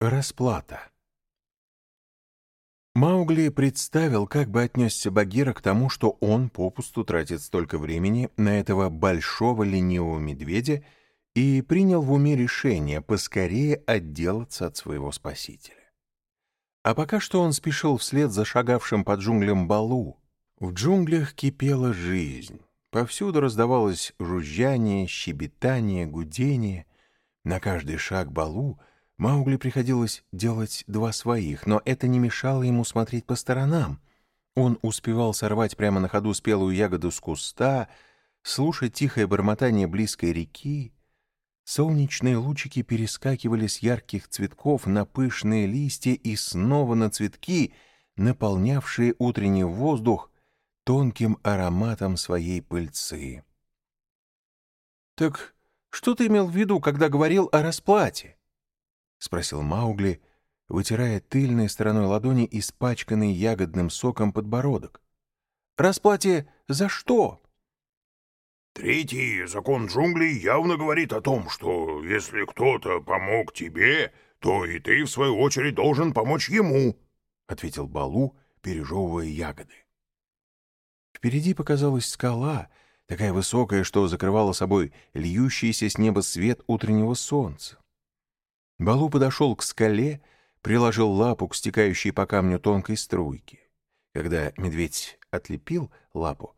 Расплата. Маугли представил, как бы отнесся Багира к тому, что он попусту тратит столько времени на этого большого ленивого медведя, и принял в уме решение поскорее отделаться от своего спасителя. А пока что он спешил вслед за шагавшим по джунглям Балу. В джунглях кипела жизнь. Повсюду раздавалось жужжание, щебетание, гудение. На каждый шаг Балу — Маугли приходилось делать два своих, но это не мешало ему смотреть по сторонам. Он успевал сорвать прямо на ходу спелую ягоду с куста, слушать тихое бормотание близкой реки. Солнечные лучики перескакивали с ярких цветков на пышные листья и снова на цветки, наполнявшие утренний воздух тонким ароматом своей пыльцы. «Так что ты имел в виду, когда говорил о расплате?» — спросил Маугли, вытирая тыльной стороной ладони испачканный ягодным соком подбородок. «Расплате за что?» «Третий закон джунглей явно говорит о том, что если кто-то помог тебе, то и ты, в свою очередь, должен помочь ему», — ответил Балу, пережевывая ягоды. Впереди показалась скала, такая высокая, что закрывала собой льющийся с неба свет утреннего солнца. Балу подошел к скале, приложил лапу к стекающей по камню тонкой струйке. Когда медведь отлепил лапу,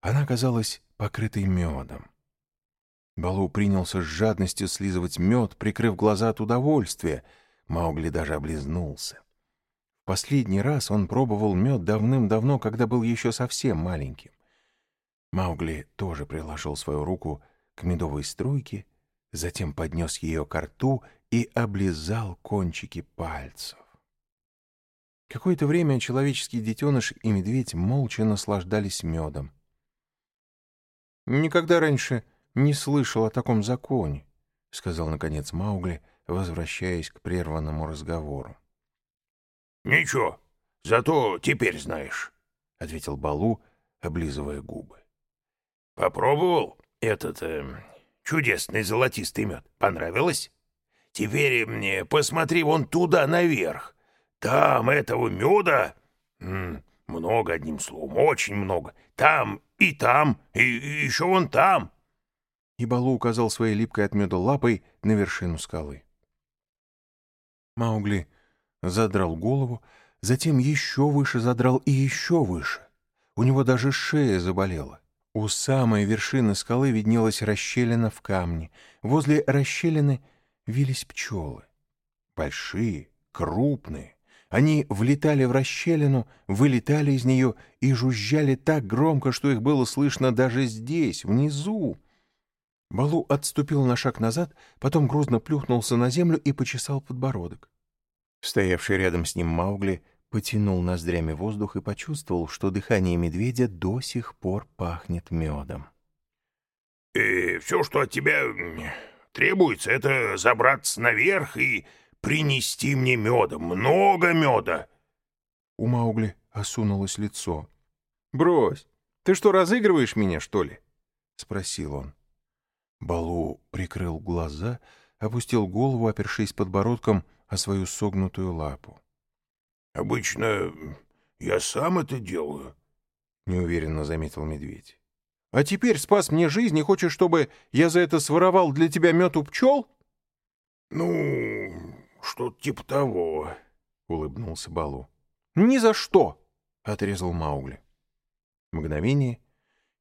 она оказалась покрытой медом. Балу принялся с жадностью слизывать мед, прикрыв глаза от удовольствия. Маугли даже облизнулся. В последний раз он пробовал мед давным-давно, когда был еще совсем маленьким. Маугли тоже приложил свою руку к медовой струйке, затем поднес ее к рту и облизал кончики пальцев. Какое-то время человеческий детеныш и медведь молча наслаждались медом. «Никогда раньше не слышал о таком законе», — сказал, наконец, Маугли, возвращаясь к прерванному разговору. «Ничего, зато теперь знаешь», — ответил Балу, облизывая губы. «Попробовал этот э, чудесный золотистый мед? Понравилось?» Теперь мне посмотри вон туда, наверх. Там этого меда... много, одним словом, очень много. Там и там, и, и еще вон там. И Балу указал своей липкой от меда лапой на вершину скалы. Маугли задрал голову, затем еще выше задрал и еще выше. У него даже шея заболела. У самой вершины скалы виднелась расщелина в камне. Возле расщелины вились пчелы. Большие, крупные. Они влетали в расщелину, вылетали из нее и жужжали так громко, что их было слышно даже здесь, внизу. Балу отступил на шаг назад, потом грузно плюхнулся на землю и почесал подбородок. Стоявший рядом с ним Маугли потянул ноздрями воздух и почувствовал, что дыхание медведя до сих пор пахнет медом. — И все, что от тебя Требуется это забраться наверх и принести мне меда, много меда. У Маугли осунулось лицо. — Брось, ты что, разыгрываешь меня, что ли? — спросил он. Балу прикрыл глаза, опустил голову, опершись подбородком о свою согнутую лапу. — Обычно я сам это делаю, — неуверенно заметил медведь. А теперь спас мне жизнь и хочешь, чтобы я за это своровал для тебя мед у пчел? — Ну, что-то типа того, — улыбнулся Балу. — Ни за что, — отрезал Маугли. Мгновение,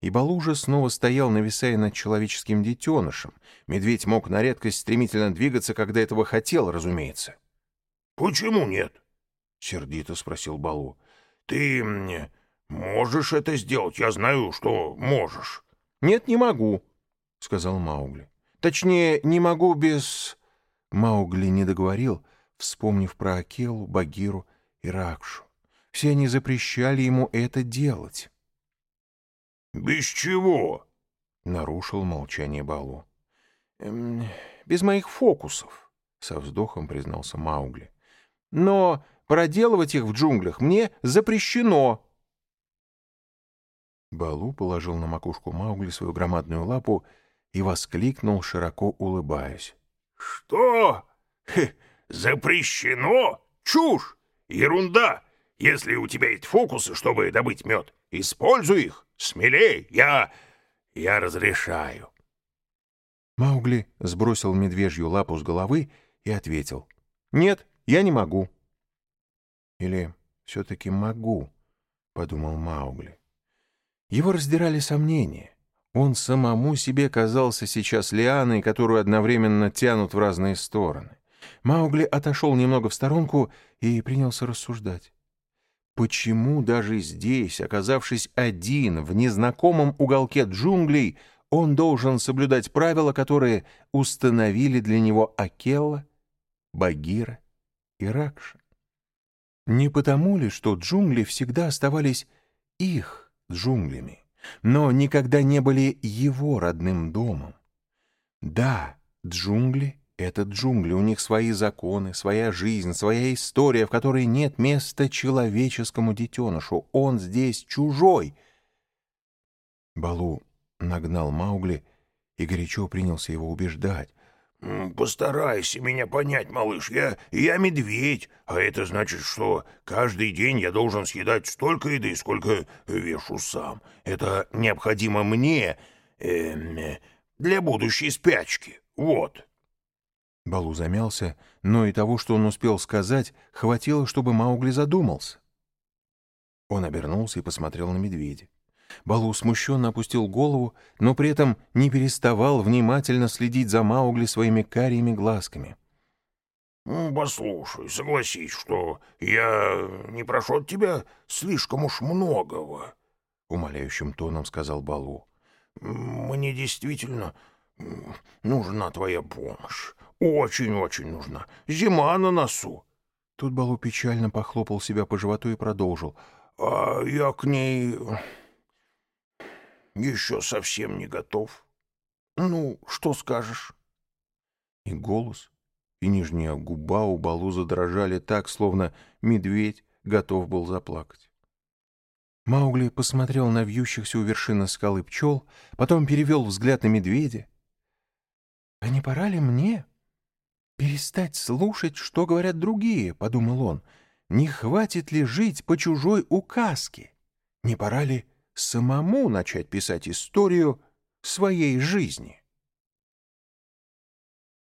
и Балу уже снова стоял, нависая над человеческим детенышем. Медведь мог на редкость стремительно двигаться, когда этого хотел, разумеется. — Почему нет? — сердито спросил Балу. — Ты «Можешь это сделать, я знаю, что можешь». «Нет, не могу», — сказал Маугли. «Точнее, не могу без...» Маугли не договорил, вспомнив про Акелу, Багиру и Ракшу. Все они запрещали ему это делать. «Без чего?» — нарушил молчание Балу. «Эм, «Без моих фокусов», — со вздохом признался Маугли. «Но проделывать их в джунглях мне запрещено». Балу положил на макушку Маугли свою громадную лапу и воскликнул, широко улыбаясь. — Что? Запрещено? Чушь! Ерунда! Если у тебя есть фокусы, чтобы добыть мед, используй их. Смелей, я... я разрешаю. Маугли сбросил медвежью лапу с головы и ответил. «Нет, я не могу». «Или все-таки могу», — подумал Маугли. Его раздирали сомнения. Он самому себе казался сейчас лианой, которую одновременно тянут в разные стороны. Маугли отошел немного в сторонку и принялся рассуждать. Почему даже здесь, оказавшись один в незнакомом уголке джунглей, он должен соблюдать правила, которые установили для него Акелла, Багира и Ракша? Не потому ли, что джунгли всегда оставались их джунглями, но никогда не были его родным домом? Да, джунгли это джунгли, у них свои законы, своя жизнь, своя история, в которой нет места человеческому детенышу. Он здесь чужой. Балу нагнал Маугли и горячо принялся его убеждать. «Постарайся меня понять, малыш. Я, я медведь, а это значит, что каждый день я должен съедать столько еды, сколько вешу сам. Это необходимо мне э, для будущей спячки. Вот». Балу замялся, но и того, что он успел сказать, хватило, чтобы Маугли задумался. Он обернулся и посмотрел на медведя. Балу смущенно опустил голову, но при этом не переставал внимательно следить за Маугли своими карими глазками. «Послушай, согласись, что я не прошу от тебя слишком уж многого», — умоляющим тоном сказал Балу. «Мне действительно нужна твоя помощь. Очень-очень нужна. Зима на носу. Тут Балу печально похлопал себя по животу и продолжил. А я к ней еще совсем не готов. Ну, что скажешь? И голос, и нижняя губа у Балу задрожали так, словно медведь готов был заплакать. Маугли посмотрел на вьющихся у вершины скалы пчел, потом перевел взгляд на медведя. — А не пора ли мне «Перестать слушать, что говорят другие», — подумал он. «Не хватит ли жить по чужой указке? Не пора ли самому начать писать историю своей жизни?»